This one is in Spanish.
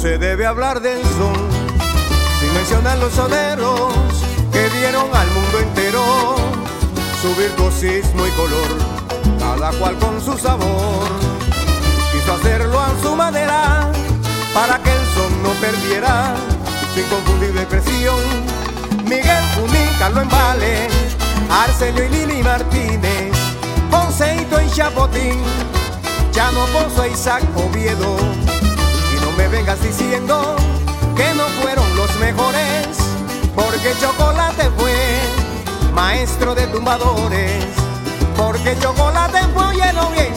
se debe hablar del son, sin mencionar los soneros que dieron al mundo entero su virtuosismo y color, cada cual con su sabor. Quiso hacerlo a su manera para que el son no perdiera su inconfundible expresión. Miguel Junín, Carlos Embale, Arsenio y Lili Martínez, Ponceito y Chapotín, Chano Pozo e Isaac Oviedo. Vengas diciendo que no fueron los mejores, porque Chocolate fue maestro de tumbadores, porque Chocolate fue, oyendo bien,